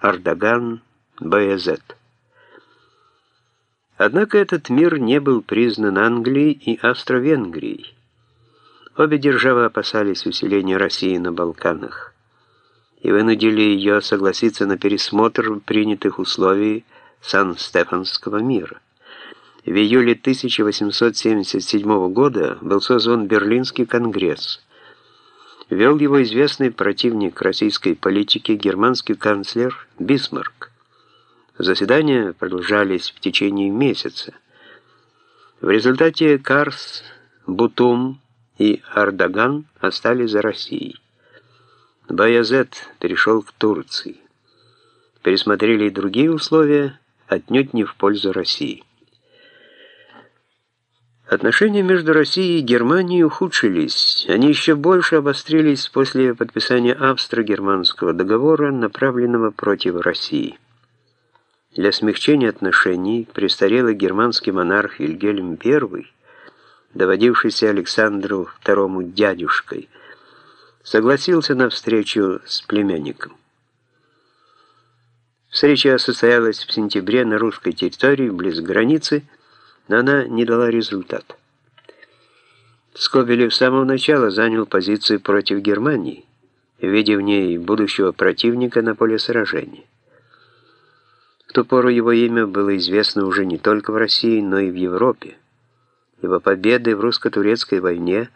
Ардаган, Баязет. Однако этот мир не был признан Англией и Австро-Венгрией. Обе державы опасались усиления России на Балканах и вынудили ее согласиться на пересмотр принятых условий Сан-Стефанского мира. В июле 1877 года был созван Берлинский конгресс. Вел его известный противник российской политики германский канцлер Бисмарк. Заседания продолжались в течение месяца. В результате Карс, Бутум и Ардаган остались за Россией. Баязет перешел к Турции. Пересмотрели и другие условия, отнюдь не в пользу России. Отношения между Россией и Германией ухудшились. Они еще больше обострились после подписания Австро-Германского договора, направленного против России. Для смягчения отношений престарелый германский монарх Вильгельм I, доводившийся Александру II дядюшкой, согласился на встречу с племянником. Встреча состоялась в сентябре на русской территории, близ границы, но она не дала результата. Скобелев с самого начала занял позицию против Германии, видя в ней будущего противника на поле сражения. В ту пору его имя было известно уже не только в России, но и в Европе. Его победы в русско-турецкой войне,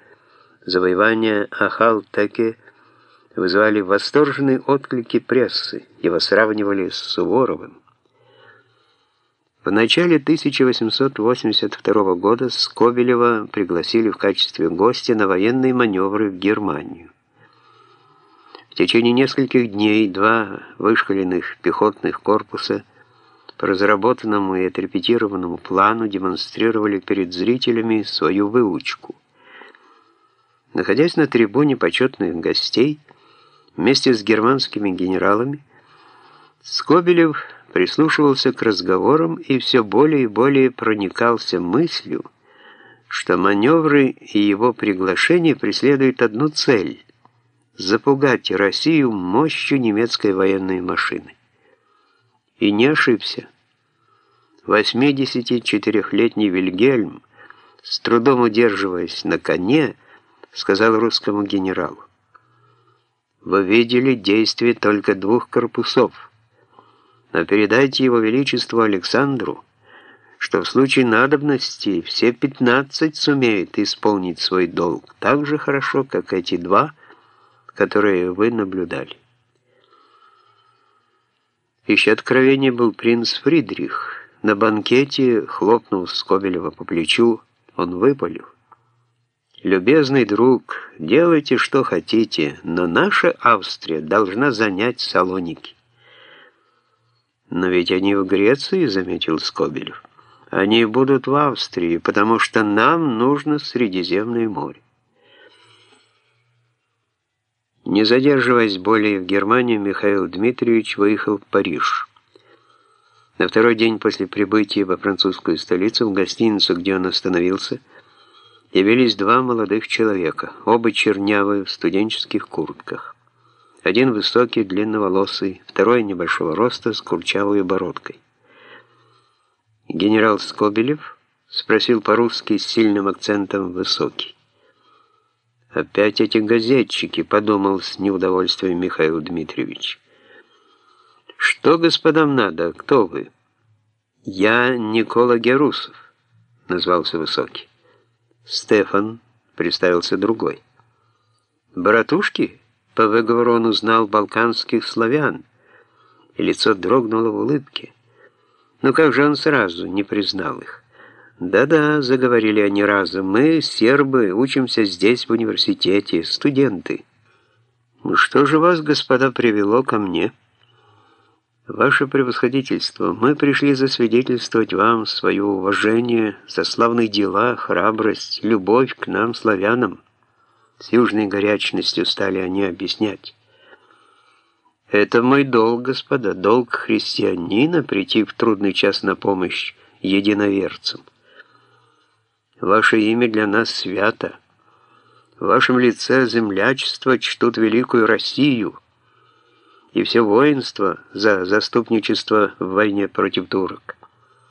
завоевание Ахал-Теке вызывали восторженные отклики прессы, его сравнивали с Суворовым. В начале 1882 года Скобелева пригласили в качестве гостя на военные маневры в Германию. В течение нескольких дней два вышкаленных пехотных корпуса по разработанному и отрепетированному плану демонстрировали перед зрителями свою выучку. Находясь на трибуне почетных гостей, вместе с германскими генералами, Скобелев прислушивался к разговорам и все более и более проникался мыслью, что маневры и его приглашение преследуют одну цель – запугать Россию мощью немецкой военной машины. И не ошибся. 84-летний Вильгельм, с трудом удерживаясь на коне, сказал русскому генералу, «Вы видели действие только двух корпусов» но передайте его величеству Александру, что в случае надобности все пятнадцать сумеют исполнить свой долг так же хорошо, как эти два, которые вы наблюдали. Еще откровение был принц Фридрих. На банкете, хлопнув Скобелева по плечу, он выпалил. «Любезный друг, делайте, что хотите, но наша Австрия должна занять Салоники». «Но ведь они в Греции», — заметил Скобелев. «Они будут в Австрии, потому что нам нужно Средиземное море». Не задерживаясь более в Германии, Михаил Дмитриевич выехал в Париж. На второй день после прибытия во французскую столицу, в гостиницу, где он остановился, явились два молодых человека, оба чернявые в студенческих куртках. Один высокий, длинноволосый, второй небольшого роста с курчавой бородкой. «Генерал Скобелев?» — спросил по-русски с сильным акцентом высокий. «Опять эти газетчики», — подумал с неудовольствием Михаил Дмитриевич. «Что господам надо? Кто вы?» «Я Никола Герусов», — назвался Высокий. «Стефан», — представился другой. «Братушки?» По выговору он узнал балканских славян, и лицо дрогнуло в улыбке. Но как же он сразу не признал их? «Да-да», — заговорили они разом, — «мы, сербы, учимся здесь, в университете, студенты». «Ну что же вас, господа, привело ко мне?» «Ваше превосходительство, мы пришли засвидетельствовать вам свое уважение за славные дела, храбрость, любовь к нам, славянам». С южной горячностью стали они объяснять. «Это мой долг, господа, долг христианина прийти в трудный час на помощь единоверцам. Ваше имя для нас свято. В вашем лице землячество чтут великую Россию. и все воинство за заступничество в войне против турок.